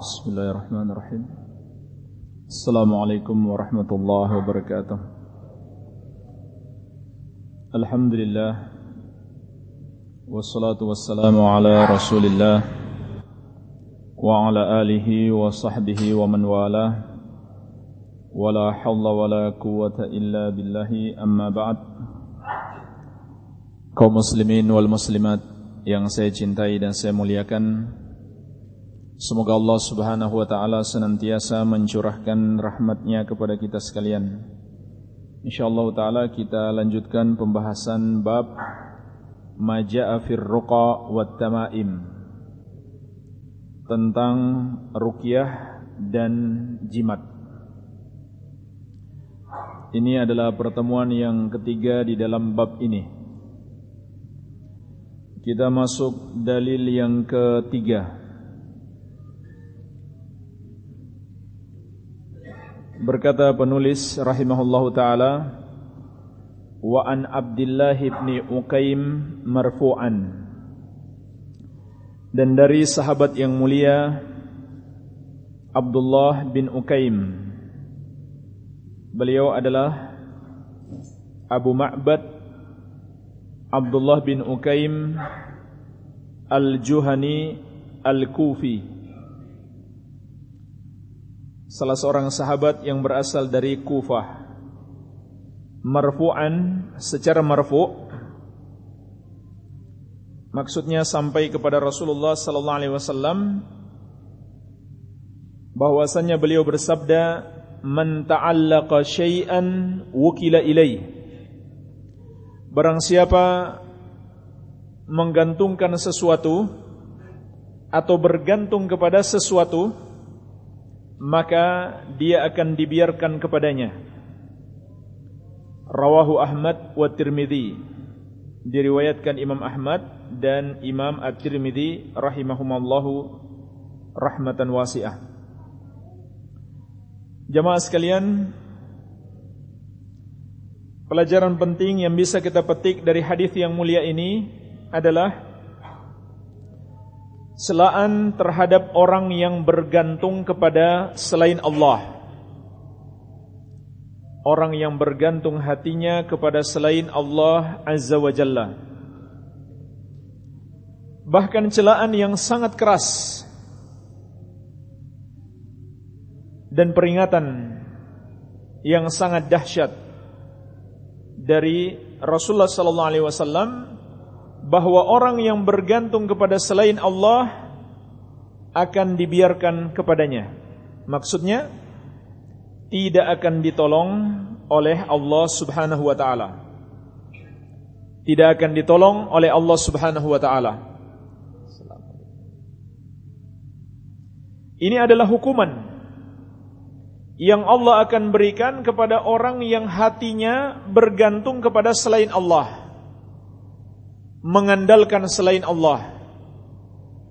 بسم الله الرحمن الرحيم السلام عليكم ورحمة الله وبركاته الحمد لله والصلاة والسلام على رسول الله وعلى آله وصحبه ومن والاه ولا حول ولا قوة إلا بالله أما بعد kaum muslimin wal muslimat yang saya cintai dan saya muliakan Semoga Allah subhanahu wa ta'ala senantiasa mencurahkan rahmatnya kepada kita sekalian. InsyaAllah ta'ala kita lanjutkan pembahasan bab Maja'a fir ruqa wa tamaim Tentang ruqyah dan jimat. Ini adalah pertemuan yang ketiga di dalam bab ini. Kita masuk dalil yang ketiga Berkata penulis rahimahullahu taala wa an Abdullah bin Uqaim marfu'an. Dan dari sahabat yang mulia Abdullah bin Uqaim beliau adalah Abu Ma'bad Abdullah bin Uqaim Al-Juhani Al-Kufi salah seorang sahabat yang berasal dari Kufah. Marfu'an secara marfu' maksudnya sampai kepada Rasulullah sallallahu alaihi wasallam bahwasanya beliau bersabda man ta'allaqa syai'an wukila ilaih barang siapa menggantungkan sesuatu atau bergantung kepada sesuatu maka dia akan dibiarkan kepadanya. Rawahu Ahmad wa Tirmidzi. Diriwayatkan Imam Ahmad dan Imam At-Tirmidzi rahimahumallahu rahmatan wasi'ah. Jamaah sekalian, pelajaran penting yang bisa kita petik dari hadis yang mulia ini adalah celaan terhadap orang yang bergantung kepada selain Allah. Orang yang bergantung hatinya kepada selain Allah Azza wa Jalla. Bahkan celaan yang sangat keras dan peringatan yang sangat dahsyat dari Rasulullah sallallahu alaihi wasallam bahwa orang yang bergantung kepada selain Allah akan dibiarkan kepadanya. Maksudnya tidak akan ditolong oleh Allah Subhanahu wa taala. Tidak akan ditolong oleh Allah Subhanahu wa taala. Ini adalah hukuman yang Allah akan berikan kepada orang yang hatinya bergantung kepada selain Allah mengandalkan selain Allah?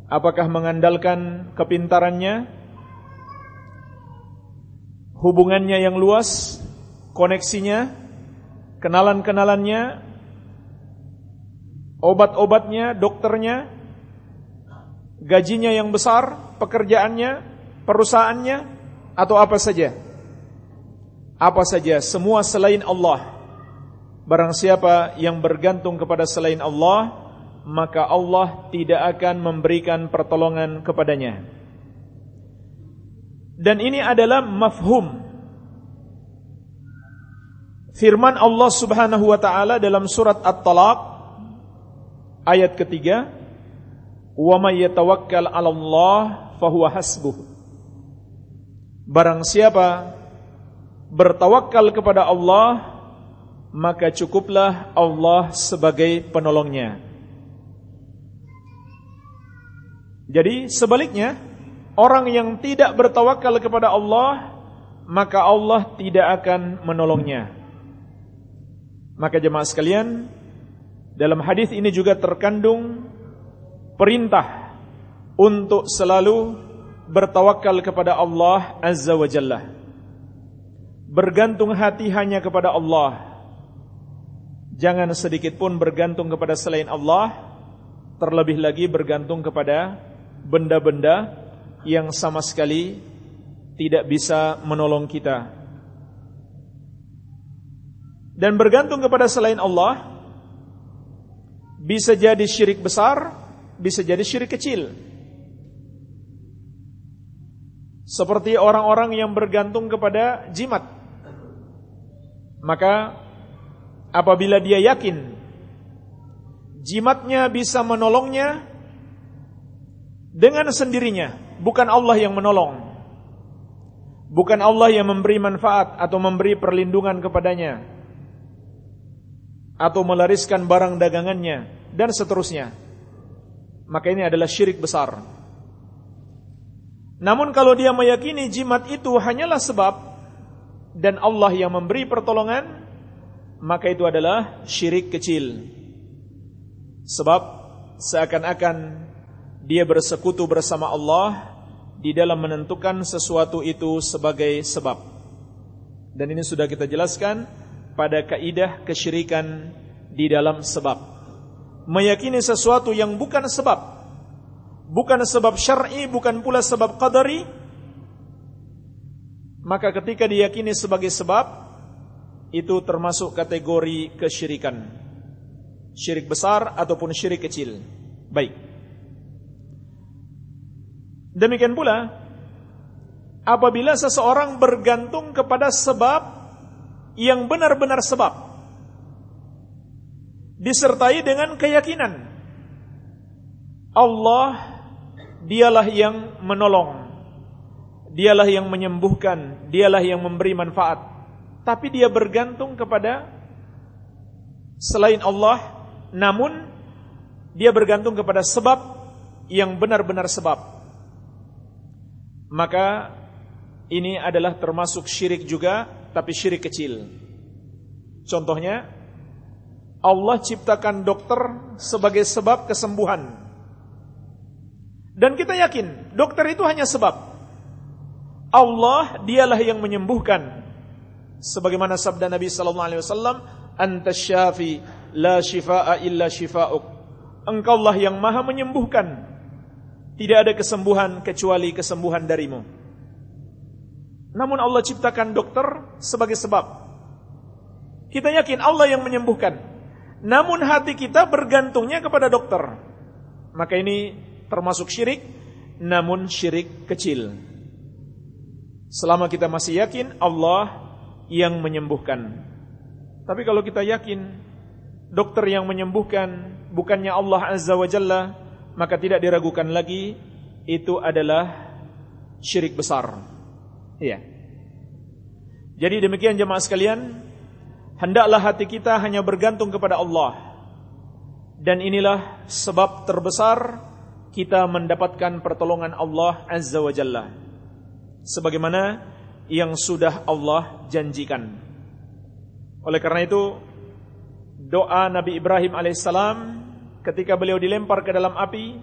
Apakah mengandalkan kepintarannya, hubungannya yang luas, koneksinya, kenalan-kenalannya, obat-obatnya, dokternya, gajinya yang besar, pekerjaannya, perusahaannya, atau apa saja? Apa saja, semua selain Allah Barang siapa yang bergantung kepada selain Allah Maka Allah tidak akan memberikan pertolongan kepadanya. Dan ini adalah mafhum. Firman Allah subhanahu wa ta'ala dalam surat At-Talaq Ayat ketiga may yatawakkal 'ala Allah fahuwa hasbuh. Barang siapa bertawakal kepada Allah maka cukuplah Allah sebagai penolongnya. Jadi sebaliknya, orang yang tidak bertawakal kepada Allah, maka Allah tidak akan menolongnya. Maka jemaah sekalian, dalam hadis ini juga terkandung perintah untuk selalu bertawakal kepada Allah Azza wa Jalla. Bergantung hati hanya kepada Allah Jangan sedikit pun bergantung kepada selain Allah Terlebih lagi bergantung kepada benda-benda yang sama sekali tidak bisa menolong kita. Dan bergantung kepada selain Allah bisa jadi syirik besar, bisa jadi syirik kecil. Seperti orang-orang yang bergantung kepada jimat. Maka apabila dia yakin jimatnya bisa menolongnya dengan sendirinya, bukan Allah yang menolong. Bukan Allah yang memberi manfaat atau memberi perlindungan kepadanya atau melariskan barang dagangannya dan seterusnya. Maka ini adalah syirik besar. Namun kalau dia meyakini jimat itu hanyalah sebab dan Allah yang memberi pertolongan, maka itu adalah syirik kecil. Sebab seakan-akan dia bersekutu bersama Allah di dalam menentukan sesuatu itu sebagai sebab. Dan ini sudah kita jelaskan pada kaidah kesyirikan di dalam sebab. Meyakini sesuatu yang bukan sebab, bukan sebab syar'i, bukan pula sebab qadari, maka ketika diyakini sebagai sebab itu termasuk kategori kesyirikan. Syirik besar ataupun syirik kecil. Baik. Demikian pula apabila seseorang bergantung kepada sebab yang benar-benar sebab disertai dengan keyakinan Allah dialah yang menolong dialah yang menyembuhkan dialah yang memberi manfaat tapi dia bergantung kepada selain Allah namun dia bergantung kepada sebab yang benar-benar sebab maka ini adalah termasuk syirik juga tapi syirik kecil. Contohnya Allah ciptakan dokter sebagai sebab kesembuhan. Dan kita yakin dokter itu hanya sebab. Allah dialah yang menyembuhkan. Sebagaimana sabda Nabi sallallahu alaihi wasallam, "Anta syafi la shifaa illa shifauk." Engkaulah yang Maha menyembuhkan tidak ada kesembuhan kecuali kesembuhan darimu. Namun Allah ciptakan dokter sebagai sebab. Kita yakin Allah yang menyembuhkan. Namun hati kita bergantungnya kepada dokter. Maka ini termasuk syirik, namun syirik kecil. Selama kita masih yakin Allah yang menyembuhkan. Tapi kalau kita yakin dokter yang menyembuhkan bukannya Allah Azza wa Jalla, maka tidak diragukan lagi itu adalah syirik besar. Iya. Jadi demikian jemaah sekalian, hendaklah hati kita hanya bergantung kepada Allah. Dan inilah sebab terbesar kita mendapatkan pertolongan Allah Azza wa Jalla. Sebagaimana yang sudah Allah janjikan. Oleh karena itu, doa Nabi Ibrahim alaihissalam ketika beliau dilempar ke dalam api,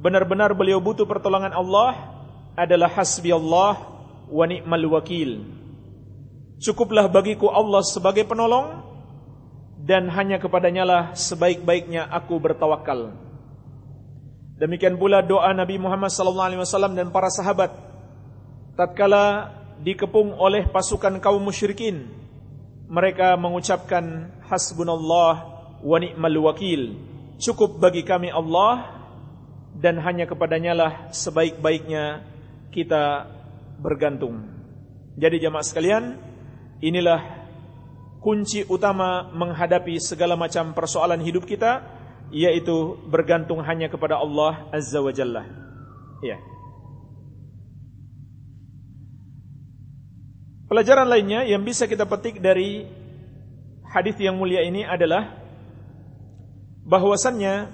benar-benar beliau butuh pertolongan Allah adalah hasbi Allah wa ni'mal wakil. Cukuplah bagiku Allah sebagai penolong dan hanya kepadanya lah sebaik-baiknya aku bertawakal. Demikian pula doa Nabi Muhammad sallallahu alaihi wasallam dan para sahabat tatkala dikepung oleh pasukan kaum musyrikin mereka mengucapkan hasbunallah wa ni'mal wakil cukup bagi kami Allah dan hanya kepadanya lah sebaik-baiknya kita bergantung. Jadi jamaah sekalian, inilah kunci utama menghadapi segala macam persoalan hidup kita yaitu bergantung hanya kepada Allah Azza wa Jalla. Ya. Pelajaran lainnya yang bisa kita petik dari hadis yang mulia ini adalah bahwasannya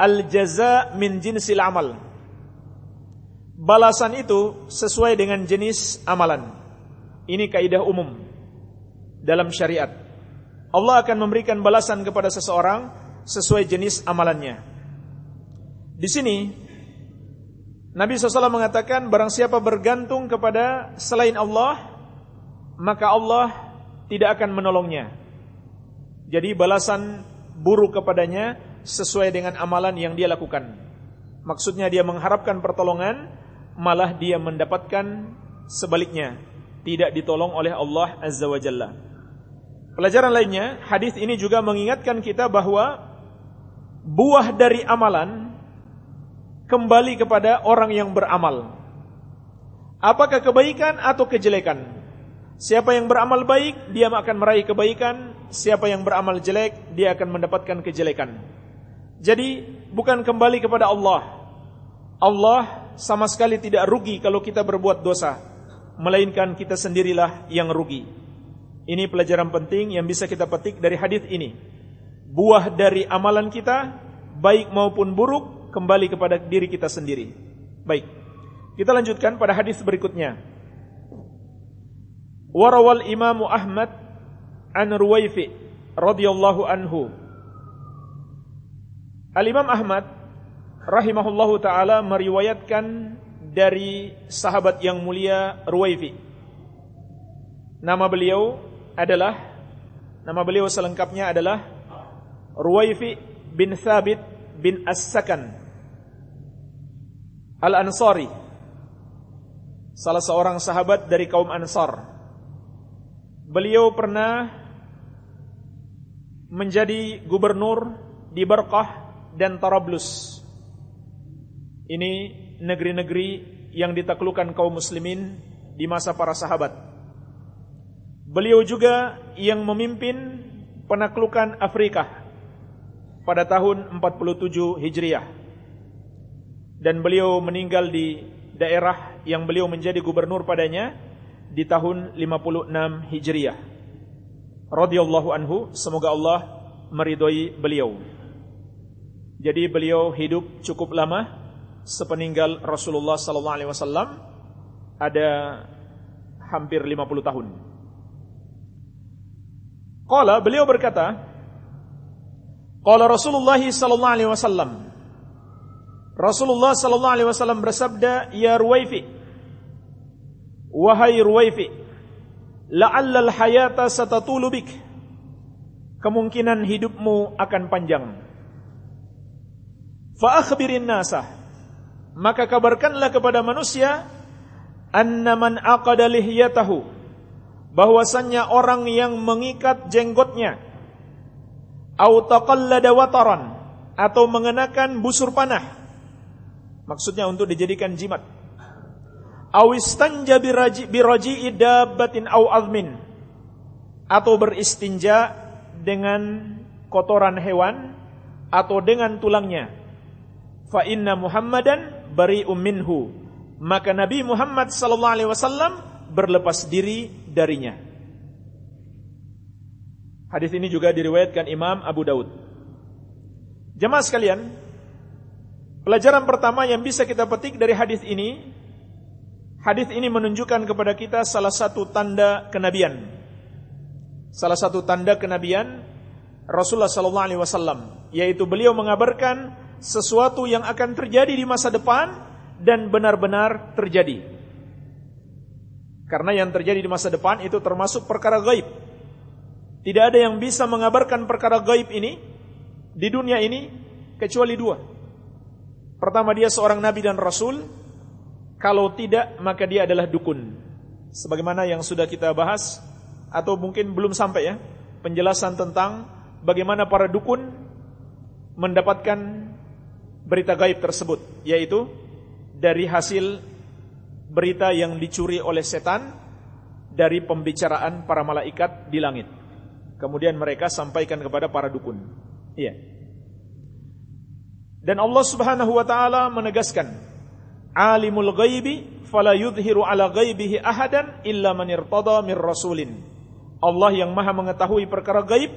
al jaza min jinsil amal. Balasan itu sesuai dengan jenis amalan. Ini kaidah umum dalam syariat. Allah akan memberikan balasan kepada seseorang sesuai jenis amalannya. Di sini Nabi SAW mengatakan barang siapa bergantung kepada selain Allah maka Allah tidak akan menolongnya. Jadi balasan buruk kepadanya sesuai dengan amalan yang dia lakukan. Maksudnya dia mengharapkan pertolongan, malah dia mendapatkan sebaliknya, tidak ditolong oleh Allah Azza wa Jalla. Pelajaran lainnya, hadis ini juga mengingatkan kita bahwa buah dari amalan kembali kepada orang yang beramal. Apakah kebaikan atau kejelekan? Siapa yang beramal baik, dia akan meraih kebaikan. Siapa yang beramal jelek, dia akan mendapatkan kejelekan. Jadi, bukan kembali kepada Allah. Allah sama sekali tidak rugi kalau kita berbuat dosa. Melainkan kita sendirilah yang rugi. Ini pelajaran penting yang bisa kita petik dari hadis ini. Buah dari amalan kita, baik maupun buruk, kembali kepada diri kita sendiri. Baik, kita lanjutkan pada hadis berikutnya. Warawal Imam Ahmad an Ruwaifi radhiyallahu anhu. Al Imam Ahmad rahimahullahu taala meriwayatkan dari sahabat yang mulia Ruwaifi. Nama beliau adalah nama beliau selengkapnya adalah Ruwaifi bin Thabit bin As-Sakan Al-Ansari salah seorang sahabat dari kaum Ansar Beliau pernah menjadi gubernur di Barqah dan Tarablus. Ini negeri-negeri yang ditaklukkan kaum muslimin di masa para sahabat. Beliau juga yang memimpin penaklukan Afrika pada tahun 47 Hijriah. Dan beliau meninggal di daerah yang beliau menjadi gubernur padanya di tahun 56 Hijriah. Radhiyallahu anhu, semoga Allah meridhoi beliau. Jadi beliau hidup cukup lama sepeninggal Rasulullah sallallahu alaihi wasallam ada hampir 50 tahun. Qala beliau berkata, Qala Rasulullah sallallahu alaihi wasallam Rasulullah sallallahu alaihi wasallam bersabda, "Ya Ruwaifi, Wahai Ruwaifi, la'alla al-hayata satatulu bik. Kemungkinan hidupmu akan panjang. Fa akhbirin nasa. Maka kabarkanlah kepada manusia anna man aqada lihyatahu bahwasannya orang yang mengikat jenggotnya au taqallada wataran atau mengenakan busur panah maksudnya untuk dijadikan jimat awistanja biraji idabbatin aw azmin. Atau beristinja dengan kotoran hewan atau dengan tulangnya. Fa inna muhammadan bari'um minhu. Maka nabi Muhammad sallallahu alaihi wasallam berlepas diri darinya. Hadis ini juga diriwayatkan Imam Abu Daud jemaah sekalian pelajaran pertama yang bisa kita petik dari hadis ini Hadis ini menunjukkan kepada kita salah satu tanda kenabian. Salah satu tanda kenabian Rasulullah sallallahu alaihi wasallam, yaitu beliau mengabarkan sesuatu yang akan terjadi di masa depan dan benar-benar terjadi. Karena yang terjadi di masa depan itu termasuk perkara gaib. Tidak ada yang bisa mengabarkan perkara gaib ini di dunia ini kecuali dua. Pertama dia seorang nabi dan rasul, kalau tidak, maka dia adalah dukun. Sebagaimana yang sudah kita bahas atau mungkin belum sampai ya, penjelasan tentang bagaimana para dukun mendapatkan berita gaib tersebut, yaitu dari hasil berita yang dicuri oleh setan dari pembicaraan para malaikat di langit. Kemudian mereka sampaikan kepada para dukun. Iya. Dan Allah Subhanahu wa taala menegaskan alimul ghaibi fala yudhiru ala ghaibihi ahadan illa man irtada mir rasulin. Allah yang maha mengetahui perkara gaib,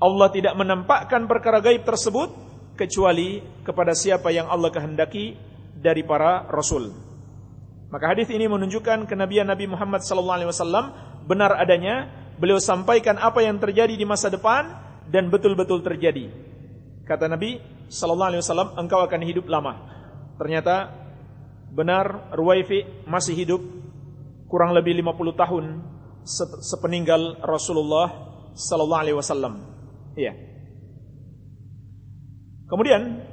Allah tidak menampakkan perkara gaib tersebut kecuali kepada siapa yang Allah kehendaki dari para rasul. Maka hadis ini menunjukkan kenabian Nabi Muhammad sallallahu alaihi wasallam benar adanya, beliau sampaikan apa yang terjadi di masa depan dan betul-betul terjadi. Kata Nabi sallallahu alaihi wasallam, engkau akan hidup lama. Ternyata benar Ruwaifi masih hidup kurang lebih 50 tahun sepeninggal Rasulullah sallallahu alaihi wasallam. Iya. Kemudian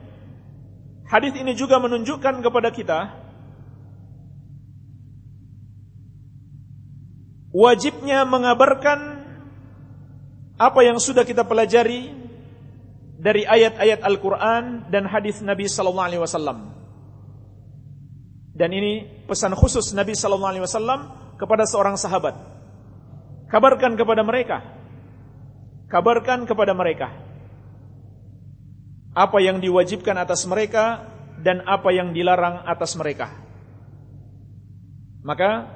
hadis ini juga menunjukkan kepada kita wajibnya mengabarkan apa yang sudah kita pelajari dari ayat-ayat Al-Qur'an dan hadis Nabi sallallahu alaihi wasallam. Dan ini pesan khusus Nabi Sallallahu Alaihi Wasallam kepada seorang sahabat. Kabarkan kepada mereka, kabarkan kepada mereka apa yang diwajibkan atas mereka dan apa yang dilarang atas mereka. Maka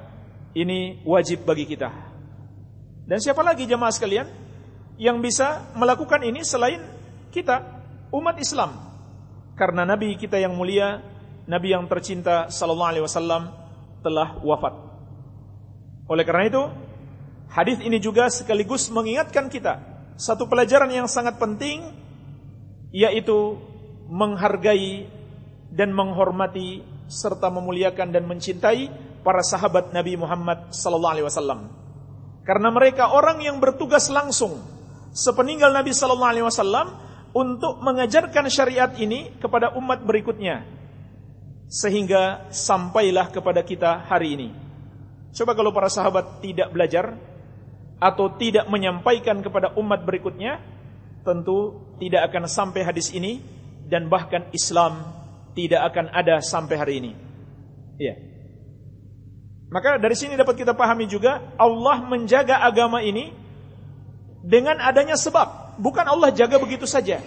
ini wajib bagi kita. Dan siapa lagi jemaah sekalian yang bisa melakukan ini selain kita umat Islam karena nabi kita yang mulia nabi yang tercinta sallallahu alaihi wasallam telah wafat. Oleh karena itu hadis ini juga sekaligus mengingatkan kita satu pelajaran yang sangat penting yaitu menghargai dan menghormati serta memuliakan dan mencintai para sahabat Nabi Muhammad sallallahu alaihi wasallam. Karena mereka orang yang bertugas langsung sepeninggal Nabi sallallahu alaihi wasallam untuk mengajarkan syariat ini kepada umat berikutnya sehingga sampailah kepada kita hari ini. Coba kalau para sahabat tidak belajar atau tidak menyampaikan kepada umat berikutnya, tentu tidak akan sampai hadis ini dan bahkan Islam tidak akan ada sampai hari ini. Ya. Maka dari sini dapat kita pahami juga Allah menjaga agama ini dengan adanya sebab bukan Allah jaga begitu saja.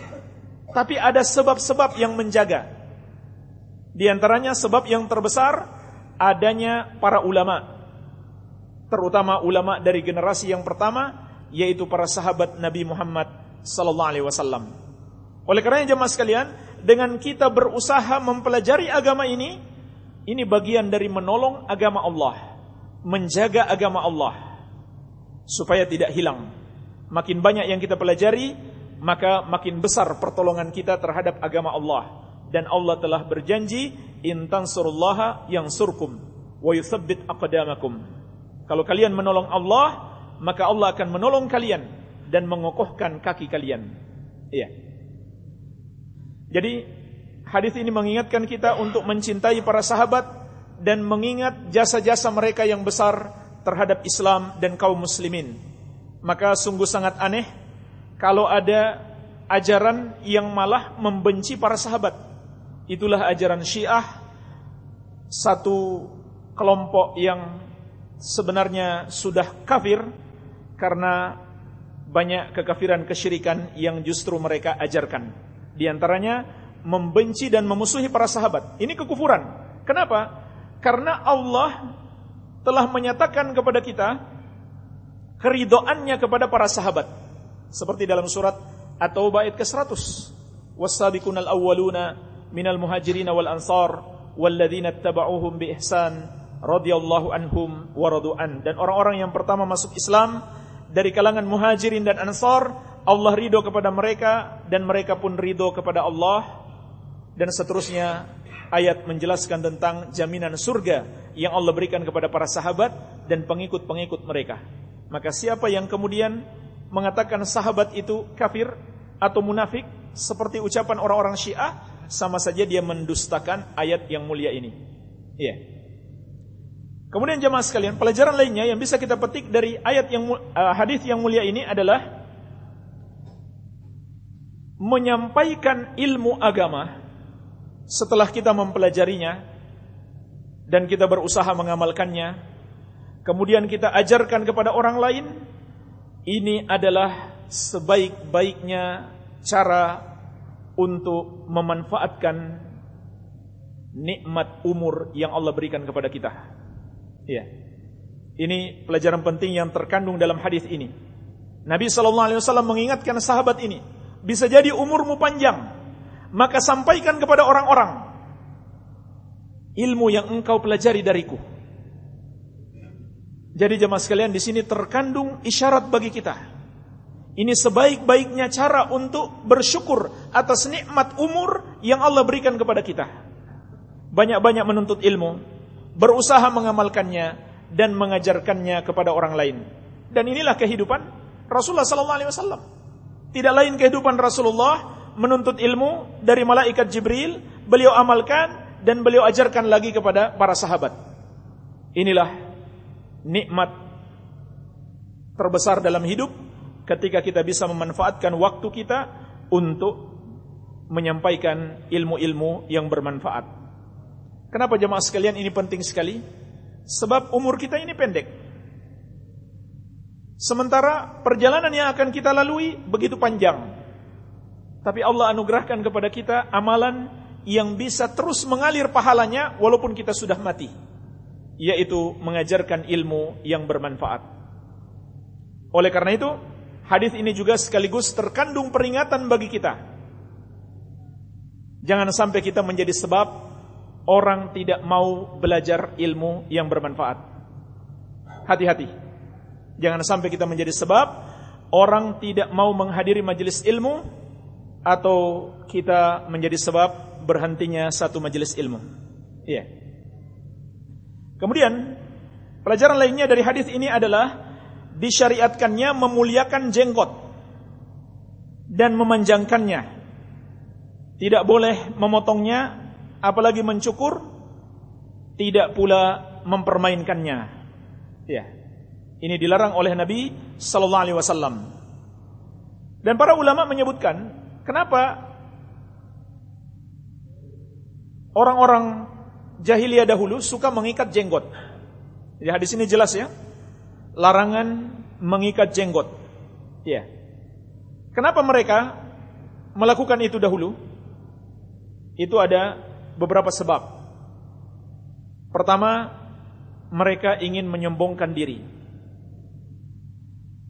Tapi ada sebab-sebab yang menjaga. Di antaranya sebab yang terbesar adanya para ulama. Terutama ulama dari generasi yang pertama yaitu para sahabat Nabi Muhammad sallallahu alaihi wasallam. Oleh karena jemaah sekalian, dengan kita berusaha mempelajari agama ini, ini bagian dari menolong agama Allah, menjaga agama Allah supaya tidak hilang makin banyak yang kita pelajari, maka makin besar pertolongan kita terhadap agama Allah. Dan Allah telah berjanji, intan surullaha yang surkum, wa yuthabbit aqdamakum. Kalau kalian menolong Allah, maka Allah akan menolong kalian dan mengokohkan kaki kalian. Iya. Jadi hadis ini mengingatkan kita untuk mencintai para sahabat dan mengingat jasa-jasa mereka yang besar terhadap Islam dan kaum muslimin maka sungguh sangat aneh kalau ada ajaran yang malah membenci para sahabat. Itulah ajaran Syiah, satu kelompok yang sebenarnya sudah kafir karena banyak kekafiran kesyirikan yang justru mereka ajarkan. Di antaranya membenci dan memusuhi para sahabat. Ini kekufuran. Kenapa? Karena Allah telah menyatakan kepada kita keridoannya kepada para sahabat. Seperti dalam surat At-Taubah ayat ke-100. Was-sabiqunal awwaluna wal ansar walladzina ittaba'uuhum bi ihsan radhiyallahu anhum wa radu'an. Dan orang-orang yang pertama masuk Islam dari kalangan muhajirin dan ansar, Allah ridho kepada mereka dan mereka pun ridho kepada Allah. Dan seterusnya ayat menjelaskan tentang jaminan surga yang Allah berikan kepada para sahabat dan pengikut-pengikut mereka. Maka siapa yang kemudian mengatakan sahabat itu kafir atau munafik seperti ucapan orang-orang Syiah sama saja dia mendustakan ayat yang mulia ini. Iya. Kemudian jemaah sekalian, pelajaran lainnya yang bisa kita petik dari ayat yang uh, hadis yang mulia ini adalah menyampaikan ilmu agama setelah kita mempelajarinya dan kita berusaha mengamalkannya kemudian kita ajarkan kepada orang lain, ini adalah sebaik-baiknya cara untuk memanfaatkan nikmat umur yang Allah berikan kepada kita. Ya. Ini pelajaran penting yang terkandung dalam hadis ini. Nabi sallallahu alaihi wasallam mengingatkan sahabat ini, bisa jadi umurmu panjang, maka sampaikan kepada orang-orang ilmu yang engkau pelajari dariku. Jadi jemaah sekalian di sini terkandung isyarat bagi kita. Ini sebaik-baiknya cara untuk bersyukur atas nikmat umur yang Allah berikan kepada kita. Banyak-banyak menuntut ilmu, berusaha mengamalkannya dan mengajarkannya kepada orang lain. Dan inilah kehidupan Rasulullah sallallahu alaihi wasallam. Tidak lain kehidupan Rasulullah menuntut ilmu dari malaikat Jibril, beliau amalkan dan beliau ajarkan lagi kepada para sahabat. Inilah nikmat terbesar dalam hidup ketika kita bisa memanfaatkan waktu kita untuk menyampaikan ilmu-ilmu yang bermanfaat. Kenapa jemaah sekalian ini penting sekali? Sebab umur kita ini pendek. Sementara perjalanan yang akan kita lalui begitu panjang. Tapi Allah anugerahkan kepada kita amalan yang bisa terus mengalir pahalanya walaupun kita sudah mati. Yaitu mengajarkan ilmu yang bermanfaat. Oleh karena itu, hadis ini juga sekaligus terkandung peringatan bagi kita Jangan sampai kita menjadi sebab orang tidak mau belajar ilmu yang bermanfaat. Hati-hati. Jangan sampai kita menjadi sebab orang tidak mau menghadiri majelis ilmu atau kita menjadi sebab berhentinya satu majelis ilmu. Iya. Kemudian pelajaran lainnya dari hadis ini adalah disyariatkannya memuliakan jenggot dan memanjangkannya tidak boleh memotongnya apalagi mencukur, tidak pula mempermainkannya. Ya. Ini dilarang oleh Nabi sallallahu alaihi wasallam. Dan para ulama menyebutkan, kenapa orang-orang jahiliyah dahulu suka mengikat jenggot. Jadi hadis ini jelas ya. Larangan mengikat jenggot. Ya. Kenapa mereka melakukan itu dahulu? Itu ada beberapa sebab. Pertama, mereka ingin menyombongkan diri.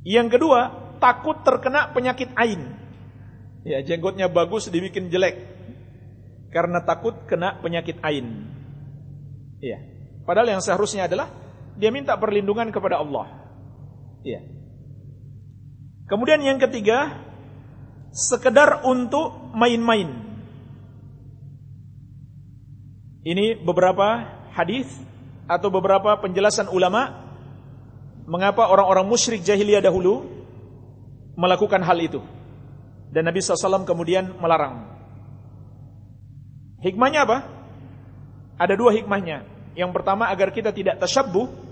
Yang kedua, takut terkena penyakit ain. Ya, jenggotnya bagus dibikin jelek. Karena takut kena penyakit ain. Ya. Padahal yang seharusnya adalah dia minta perlindungan kepada Allah. Ya. Kemudian yang ketiga, sekedar untuk main-main. Ini beberapa hadis atau beberapa penjelasan ulama mengapa orang-orang musyrik jahiliyah dahulu melakukan hal itu. Dan Nabi SAW kemudian melarang. Hikmahnya apa? Ada dua hikmahnya. Yang pertama agar kita tidak tasyabbuh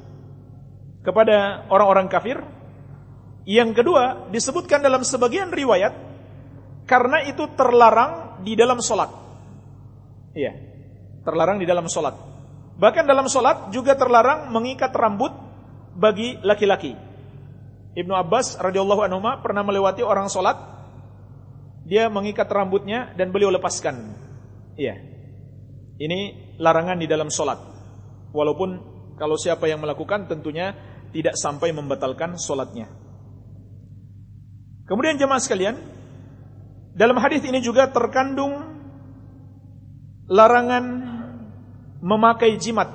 kepada orang-orang kafir. Yang kedua disebutkan dalam sebagian riwayat karena itu terlarang di dalam solat. Iya terlarang di dalam solat. Bahkan dalam solat juga terlarang mengikat rambut bagi laki-laki. Ibnu Abbas radhiyallahu anhu pernah melewati orang solat, dia mengikat rambutnya dan beliau lepaskan. Iya. Ini larangan di dalam solat. Walaupun kalau siapa yang melakukan tentunya tidak sampai membatalkan solatnya. Kemudian jemaah sekalian, dalam hadis ini juga terkandung larangan memakai jimat.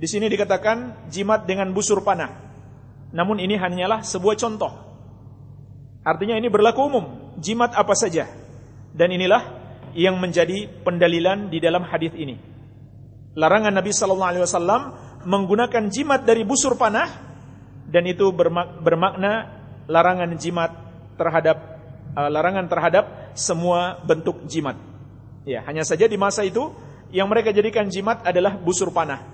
Di sini dikatakan jimat dengan busur panah. Namun ini hanyalah sebuah contoh. Artinya ini berlaku umum, jimat apa saja. Dan inilah yang menjadi pendalilan di dalam hadis ini. Larangan Nabi sallallahu alaihi wasallam menggunakan jimat dari busur panah dan itu bermakna larangan jimat terhadap uh, larangan terhadap semua bentuk jimat. Ya, hanya saja di masa itu yang mereka jadikan jimat adalah busur panah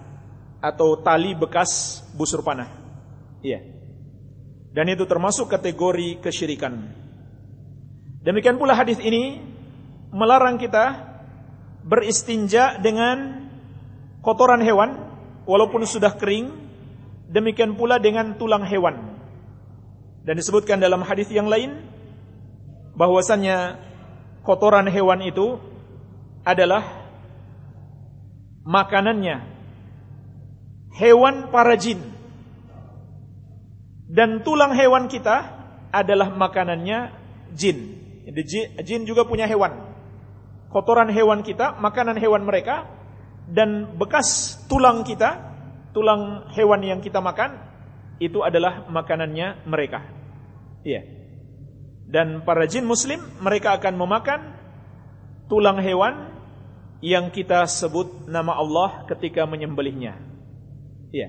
atau tali bekas busur panah. Iya. Dan itu termasuk kategori kesyirikan. Demikian pula hadis ini melarang kita beristinja dengan kotoran hewan walaupun sudah kering, demikian pula dengan tulang hewan. Dan disebutkan dalam hadis yang lain bahwasannya kotoran hewan itu adalah makanannya hewan para jin dan tulang hewan kita adalah makanannya jin. Jin juga punya hewan. Kotoran hewan kita, makanan hewan mereka dan bekas tulang kita, tulang hewan yang kita makan itu adalah makanannya mereka. Iya. Dan para jin muslim mereka akan memakan tulang hewan yang kita sebut nama Allah ketika menyembelihnya. Iya.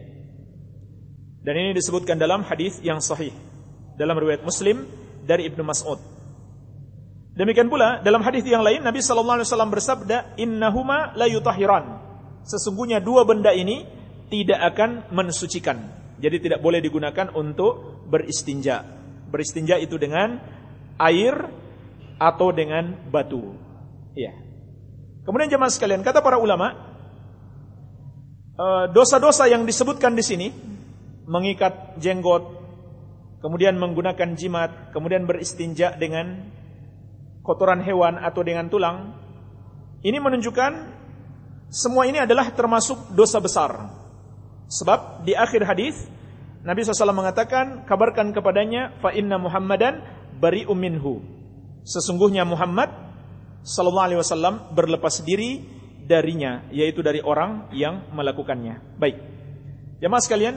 Dan ini disebutkan dalam hadis yang sahih dalam riwayat Muslim dari Ibnu Mas'ud. Demikian pula dalam hadis yang lain Nabi sallallahu alaihi wasallam bersabda, "Innahuma la yutahhiran." Sesungguhnya dua benda ini tidak akan mensucikan. Jadi tidak boleh digunakan untuk beristinja. Beristinja itu dengan air atau dengan batu. Iya. Kemudian jemaah sekalian, kata para ulama, eh, dosa-dosa yang disebutkan di sini, mengikat jenggot, kemudian menggunakan jimat, kemudian beristinja dengan kotoran hewan atau dengan tulang, ini menunjukkan semua ini adalah termasuk dosa besar. Sebab di akhir hadis Nabi SAW mengatakan, kabarkan kepadanya, fa inna Muhammadan bari minhu. Sesungguhnya Muhammad Sallallahu Alaihi Wasallam berlepas diri darinya, yaitu dari orang yang melakukannya. Baik, jemaah sekalian,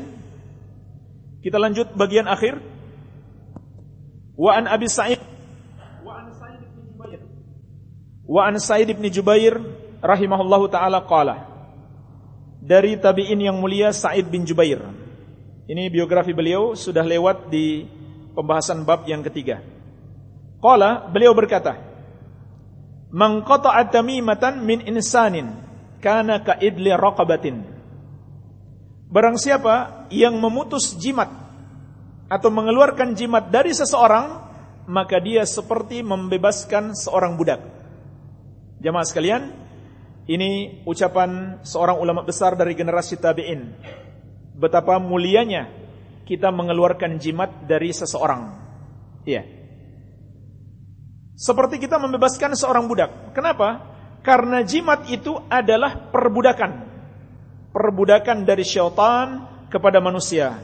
kita lanjut bagian akhir. Wa an Abi Sa'id Wa an Sa'id bin Jubair Wa an Sa'id bin Jubair rahimahullahu taala qala dari tabi'in yang mulia Sa'id bin Jubair ini biografi beliau sudah lewat di pembahasan bab yang ketiga. Qala beliau berkata, "Man qata'a tamimatan min insanin kana ka idli raqabatin." Barang siapa yang memutus jimat atau mengeluarkan jimat dari seseorang, maka dia seperti membebaskan seorang budak. Jamaah sekalian, ini ucapan seorang ulama besar dari generasi tabi'in betapa mulianya kita mengeluarkan jimat dari seseorang. Iya. Seperti kita membebaskan seorang budak. Kenapa? Karena jimat itu adalah perbudakan. Perbudakan dari syaitan kepada manusia.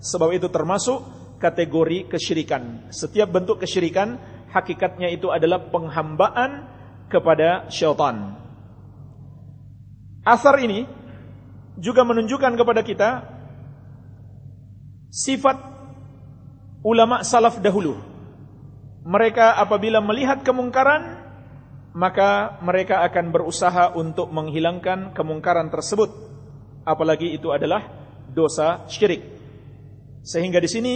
Sebab itu termasuk kategori kesyirikan. Setiap bentuk kesyirikan hakikatnya itu adalah penghambaan kepada syaitan. Asar ini juga menunjukkan kepada kita sifat ulama salaf dahulu. Mereka apabila melihat kemungkaran, maka mereka akan berusaha untuk menghilangkan kemungkaran tersebut. Apalagi itu adalah dosa syirik. Sehingga di sini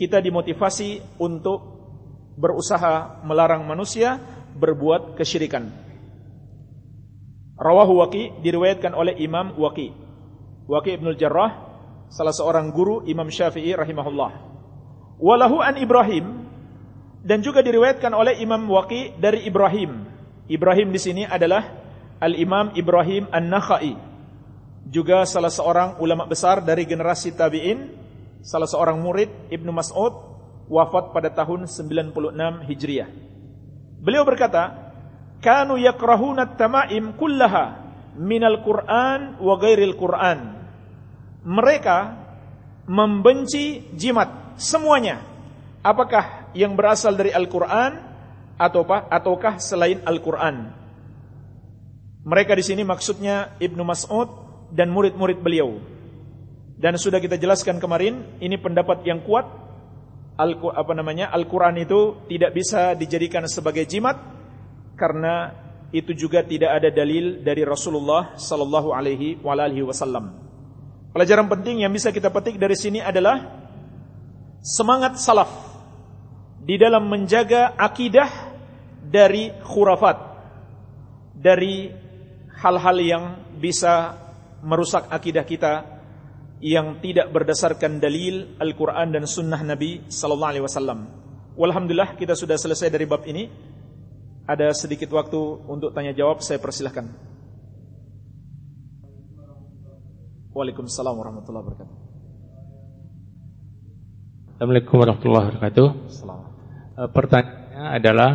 kita dimotivasi untuk berusaha melarang manusia berbuat kesyirikan. Rawahu Waqi diriwayatkan oleh Imam Waqi. Waqi Ibnul Jarrah salah seorang guru Imam Syafi'i rahimahullah. Walahu an Ibrahim dan juga diriwayatkan oleh Imam Waqi dari Ibrahim. Ibrahim di sini adalah Al-Imam Ibrahim An-Nakhai. Juga salah seorang ulama besar dari generasi tabi'in, salah seorang murid Ibnu Mas'ud wafat pada tahun 96 Hijriah. Beliau berkata, "Kanu yakrahuna at-tama'im kullaha minal Quran wa ghairil Quran. Mereka membenci jimat semuanya. Apakah yang berasal dari Al-Qur'an ataukah ataukah selain Al-Qur'an? Mereka di sini maksudnya Ibnu Mas'ud dan murid-murid beliau. Dan sudah kita jelaskan kemarin, ini pendapat yang kuat. Al apa namanya? Al-Qur'an itu tidak bisa dijadikan sebagai jimat karena itu juga tidak ada dalil dari Rasulullah sallallahu alaihi wasallam. Pelajaran penting yang bisa kita petik dari sini adalah semangat salaf di dalam menjaga akidah dari khurafat, dari hal-hal yang bisa merusak akidah kita yang tidak berdasarkan dalil Al-Quran dan Sunnah Nabi Sallallahu Alaihi Wasallam. Walhamdulillah kita sudah selesai dari bab ini. Ada sedikit waktu untuk tanya jawab, saya persilahkan. Waalaikumsalam warahmatullahi wabarakatuh. Assalamualaikum warahmatullahi wabarakatuh. Eh, pertanyaannya adalah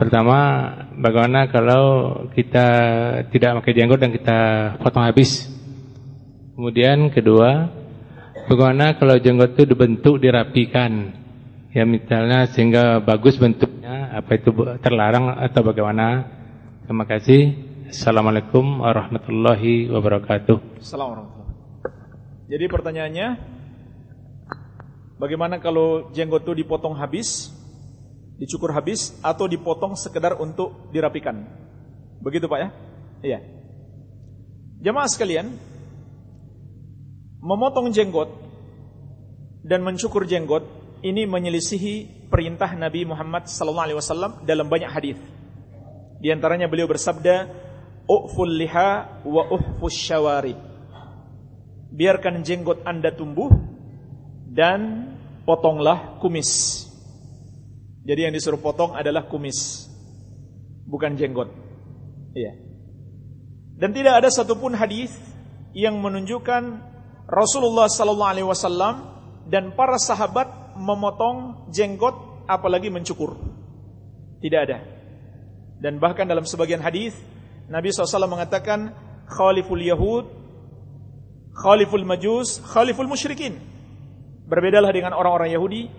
pertama bagaimana kalau kita tidak pakai jenggot dan kita potong habis. Kemudian kedua, bagaimana kalau jenggot itu dibentuk dirapikan ya misalnya sehingga bagus bentuknya apa itu terlarang atau bagaimana? Terima kasih. Assalamualaikum warahmatullahi wabarakatuh. Assalamualaikum. Jadi pertanyaannya bagaimana kalau jenggot itu dipotong habis dicukur habis atau dipotong sekedar untuk dirapikan? Begitu Pak ya? Iya. Jamaah sekalian memotong jenggot dan mencukur jenggot ini menyelisihi perintah Nabi Muhammad wasallam dalam banyak hadis. Di antaranya beliau bersabda, "Uful liha wa uhfus syawari." Biarkan jenggot Anda tumbuh dan potonglah kumis. Jadi yang disuruh potong adalah kumis, bukan jenggot. Iya. Dan tidak ada satupun hadis yang menunjukkan Rasulullah wasallam dan para sahabat memotong jenggot apalagi mencukur. Tidak ada. Dan bahkan dalam sebagian hadis Nabi SAW mengatakan khaliful yahud khaliful majus khaliful musyrikin. Berbedalah dengan orang-orang Yahudi,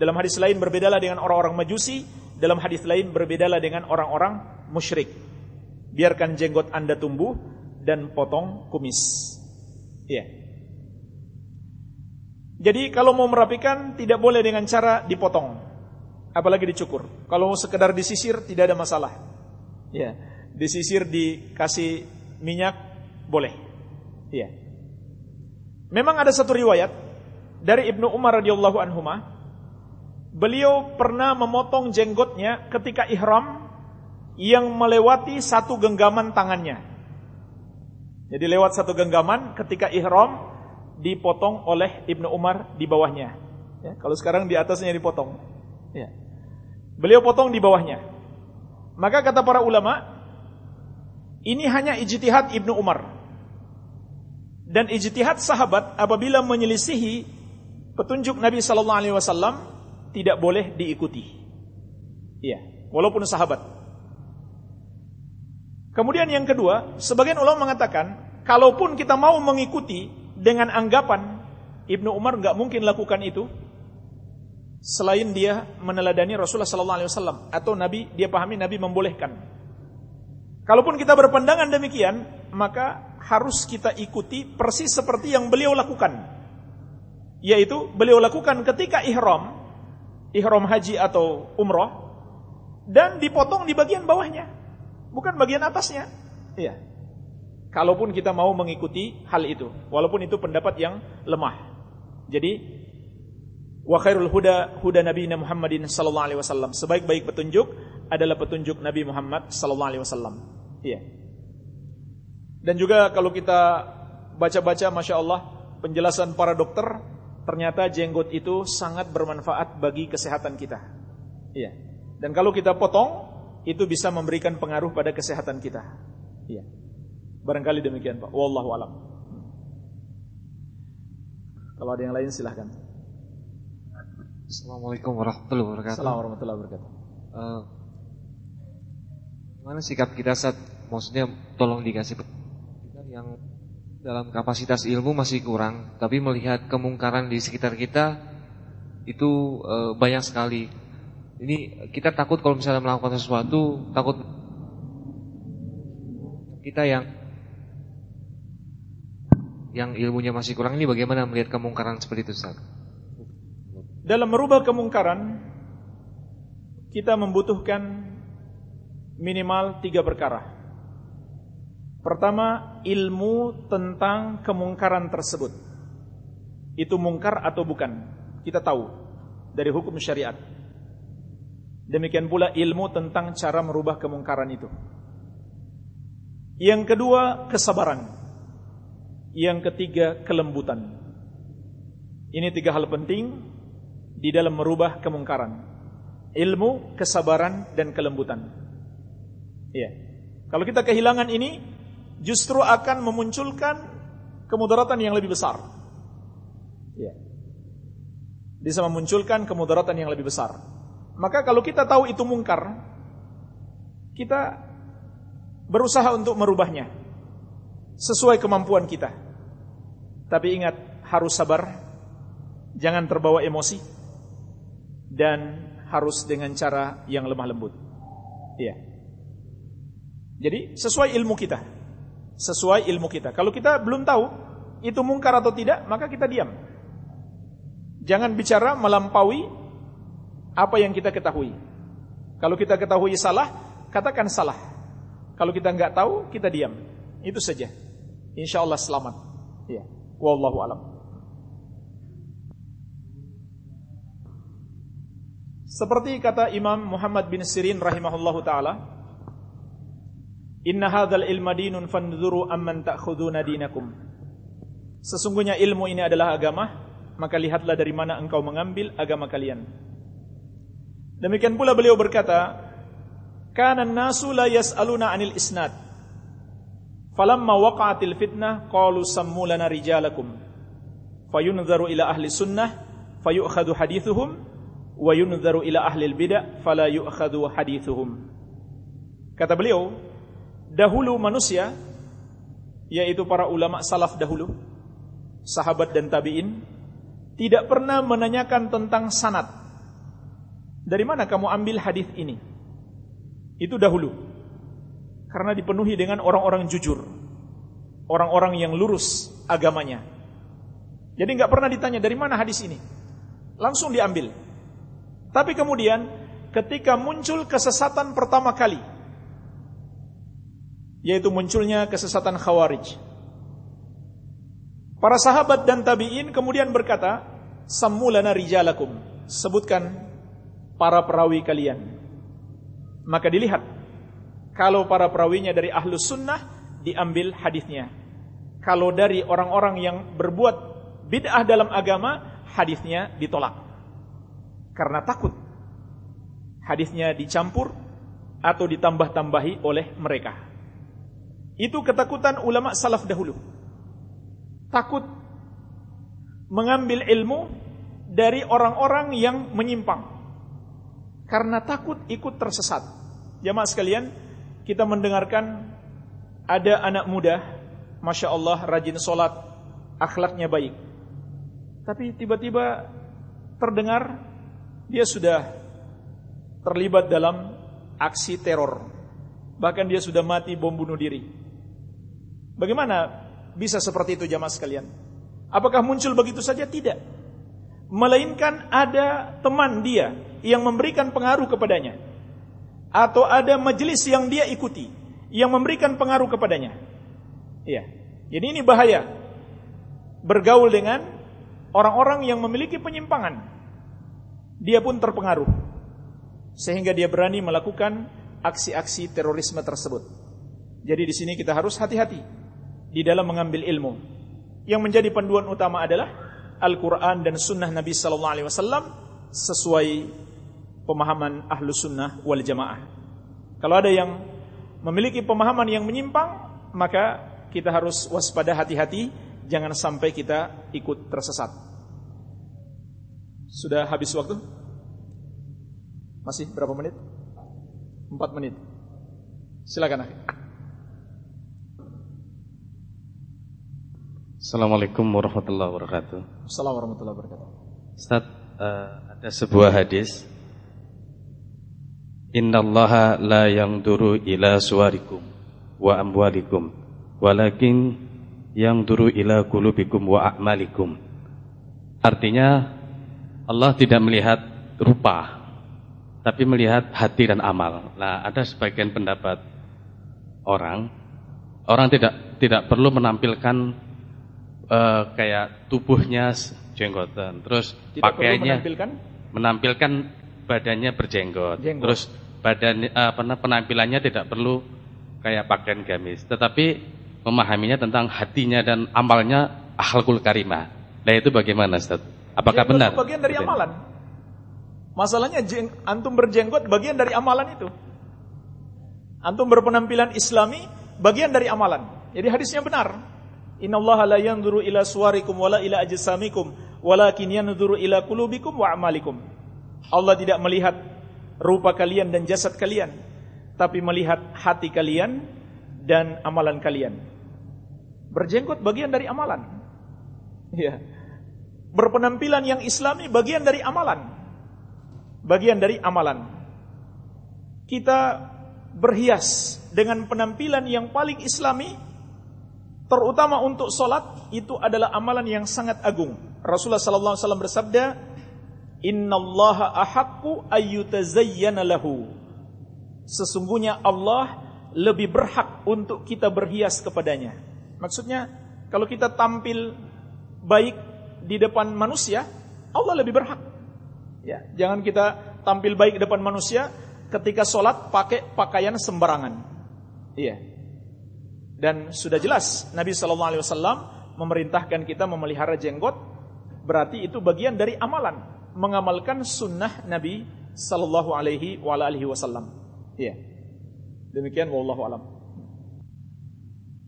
dalam hadis lain berbedalah dengan orang-orang Majusi, dalam hadis lain berbedalah dengan orang-orang musyrik. Biarkan jenggot Anda tumbuh dan potong kumis. Iya. Jadi kalau mau merapikan tidak boleh dengan cara dipotong apalagi dicukur. Kalau sekedar disisir tidak ada masalah. Ya, disisir dikasih minyak boleh. Ya. Memang ada satu riwayat dari Ibnu Umar radhiyallahu anhu beliau pernah memotong jenggotnya ketika ihram yang melewati satu genggaman tangannya. Jadi lewat satu genggaman ketika ihram dipotong oleh Ibnu Umar di bawahnya. Ya, kalau sekarang di atasnya dipotong. Ya. Beliau potong di bawahnya. Maka kata para ulama, ini hanya ijtihad Ibnu Umar. Dan ijtihad sahabat apabila menyelisihi petunjuk Nabi sallallahu alaihi wasallam tidak boleh diikuti. Iya, walaupun sahabat. Kemudian yang kedua, sebagian ulama mengatakan, kalaupun kita mau mengikuti dengan anggapan Ibnu Umar nggak mungkin lakukan itu, selain dia meneladani Rasulullah sallallahu alaihi wasallam atau nabi dia pahami nabi membolehkan. Kalaupun kita berpandangan demikian, maka harus kita ikuti persis seperti yang beliau lakukan. Yaitu beliau lakukan ketika ihram, ihram haji atau umroh dan dipotong di bagian bawahnya, bukan bagian atasnya. Iya. Kalaupun kita mau mengikuti hal itu, walaupun itu pendapat yang lemah. Jadi Wa khairul huda huda Nabi Muhammadin sallallahu alaihi wasallam. Sebaik-baik petunjuk adalah petunjuk Nabi Muhammad sallallahu alaihi wasallam. Iya. Dan juga kalau kita baca-baca Masya Allah penjelasan para dokter ternyata jenggot itu sangat bermanfaat bagi kesehatan kita. Iya. Dan kalau kita potong itu bisa memberikan pengaruh pada kesehatan kita. Iya. Barangkali demikian Pak. Wallahu alam. Kalau ada yang lain silahkan. Assalamualaikum warahmatullahi wabarakatuh. Assalamualaikum warahmatullahi wabarakatuh. Uh, gimana sikap kita saat maksudnya tolong dikasih kita yang dalam kapasitas ilmu masih kurang, tapi melihat kemungkaran di sekitar kita itu uh, banyak sekali. Ini kita takut kalau misalnya melakukan sesuatu, takut kita yang yang ilmunya masih kurang ini bagaimana melihat kemungkaran seperti itu Ustaz? Dalam merubah kemungkaran kita membutuhkan minimal tiga perkara. Pertama, ilmu tentang kemungkaran tersebut. Itu mungkar atau bukan? Kita tahu dari hukum syariat. Demikian pula ilmu tentang cara merubah kemungkaran itu. Yang kedua, kesabaran. Yang ketiga, kelembutan. Ini tiga hal penting di dalam merubah kemungkaran. Ilmu, kesabaran dan kelembutan. Iya. Kalau kita kehilangan ini justru akan memunculkan kemudaratan yang lebih besar. Iya. Bisa memunculkan kemudaratan yang lebih besar. Maka kalau kita tahu itu mungkar, kita berusaha untuk merubahnya sesuai kemampuan kita. Tapi ingat, harus sabar, jangan terbawa emosi dan harus dengan cara yang lemah lembut. Iya. Jadi sesuai ilmu kita. Sesuai ilmu kita. Kalau kita belum tahu itu mungkar atau tidak, maka kita diam. Jangan bicara melampaui apa yang kita ketahui. Kalau kita ketahui salah, katakan salah. Kalau kita nggak tahu, kita diam. Itu saja. Insya Allah selamat. Ya. Wallahu alam. Seperti kata Imam Muhammad bin Sirin rahimahullahu taala, "Inna hadzal ilma dinun fandhuru amman ta'khuduna dinakum." Sesungguhnya ilmu ini adalah agama, maka lihatlah dari mana engkau mengambil agama kalian. Demikian pula beliau berkata, "Kana nasu la yas'aluna 'anil isnad." Falamma waqa'atil fitnah qalu sammu lana rijalakum. Fayunzaru ila ahli sunnah fayu'khadhu hadithuhum wa yunzaru ila ahli bidah fala yu'khadhu hadithuhum. Kata beliau, dahulu manusia yaitu para ulama salaf dahulu, sahabat dan tabi'in tidak pernah menanyakan tentang sanad. Dari mana kamu ambil hadis ini? Itu dahulu. Karena dipenuhi dengan orang-orang jujur. Orang-orang yang lurus agamanya. Jadi nggak pernah ditanya dari mana hadis ini. Langsung diambil. Tapi kemudian ketika muncul kesesatan pertama kali yaitu munculnya kesesatan khawarij Para sahabat dan tabi'in kemudian berkata, Sammulana rijalakum. Sebutkan para perawi kalian. Maka dilihat, kalau para perawinya dari ahlus sunnah, diambil hadisnya. Kalau dari orang-orang yang berbuat bid'ah dalam agama, hadisnya ditolak. Karena takut hadisnya dicampur atau ditambah-tambahi oleh mereka. Itu ketakutan ulama salaf dahulu takut mengambil ilmu dari orang-orang yang menyimpang karena takut ikut tersesat. Jamaah sekalian, kita mendengarkan ada anak muda, masya Allah rajin solat, akhlaknya baik. Tapi tiba-tiba terdengar dia sudah terlibat dalam aksi teror. Bahkan dia sudah mati bom bunuh diri. Bagaimana bisa seperti itu jamaah sekalian. Apakah muncul begitu saja? Tidak. Melainkan ada teman dia yang memberikan pengaruh kepadanya. Atau ada majelis yang dia ikuti yang memberikan pengaruh kepadanya. Iya. Jadi ini bahaya. Bergaul dengan orang-orang yang memiliki penyimpangan. Dia pun terpengaruh. Sehingga dia berani melakukan aksi-aksi terorisme tersebut. Jadi di sini kita harus hati-hati di dalam mengambil ilmu. Yang menjadi panduan utama adalah Al-Quran dan Sunnah Nabi Sallallahu Alaihi Wasallam sesuai pemahaman ahlu sunnah wal jamaah. Kalau ada yang memiliki pemahaman yang menyimpang, maka kita harus waspada hati-hati, jangan sampai kita ikut tersesat. Sudah habis waktu? Masih berapa menit? Empat menit. Silakan akhir. Assalamualaikum warahmatullahi wabarakatuh. Assalamualaikum warahmatullahi wabarakatuh. Ustaz, uh, ada sebuah hadis. Innallaha la duru ila suwarikum wa amwalikum, walakin duru ila kulubikum wa a'malikum. Artinya Allah tidak melihat rupa, tapi melihat hati dan amal. Nah, ada sebagian pendapat orang, orang tidak tidak perlu menampilkan uh, kayak tubuhnya jenggotan, terus Tidak pakaiannya menampilkan? menampilkan badannya berjenggot, Jenggot. terus badan uh, penampilannya tidak perlu kayak pakaian gamis, tetapi memahaminya tentang hatinya dan amalnya akhlakul karimah. Nah itu bagaimana Ustaz? Apakah jenggot benar? Itu bagian dari amalan. Masalahnya jeng, antum berjenggot bagian dari amalan itu. Antum berpenampilan islami bagian dari amalan. Jadi hadisnya benar. Innallaha la yanzuru ila suwarikum wala ila ajsamikum walakin yanzuru ila qulubikum wa amalikum. Allah tidak melihat rupa kalian dan jasad kalian, tapi melihat hati kalian dan amalan kalian. Berjenggot bagian dari amalan. Ya. Berpenampilan yang islami bagian dari amalan. Bagian dari amalan. Kita berhias dengan penampilan yang paling islami terutama untuk solat itu adalah amalan yang sangat agung. Rasulullah sallallahu alaihi wasallam bersabda, "Innallaha ahaqqu ayyutazayyana lahu." Sesungguhnya Allah lebih berhak untuk kita berhias kepadanya. Maksudnya, kalau kita tampil baik di depan manusia, Allah lebih berhak. Ya, jangan kita tampil baik di depan manusia ketika solat pakai pakaian sembarangan. Iya. Dan sudah jelas Nabi Shallallahu Alaihi Wasallam memerintahkan kita memelihara jenggot berarti itu bagian dari amalan, mengamalkan sunnah Nabi sallallahu alaihi wa alihi wasallam. Iya. Demikian wallahu alam.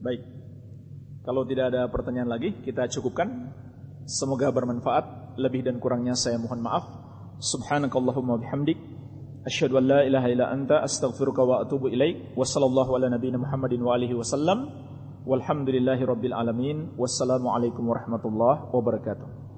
Baik. Kalau tidak ada pertanyaan lagi, kita cukupkan. Semoga bermanfaat. Lebih dan kurangnya saya mohon maaf. Subhanakallahumma bihamdik asyhadu an la ilaha illa anta astaghfiruka wa atubu ilaik. Wa sallallahu ala nabiyyina Muhammadin wa alihi wasallam. Walhamdulillahi rabbil alamin. Wassalamualaikum warahmatullahi wabarakatuh.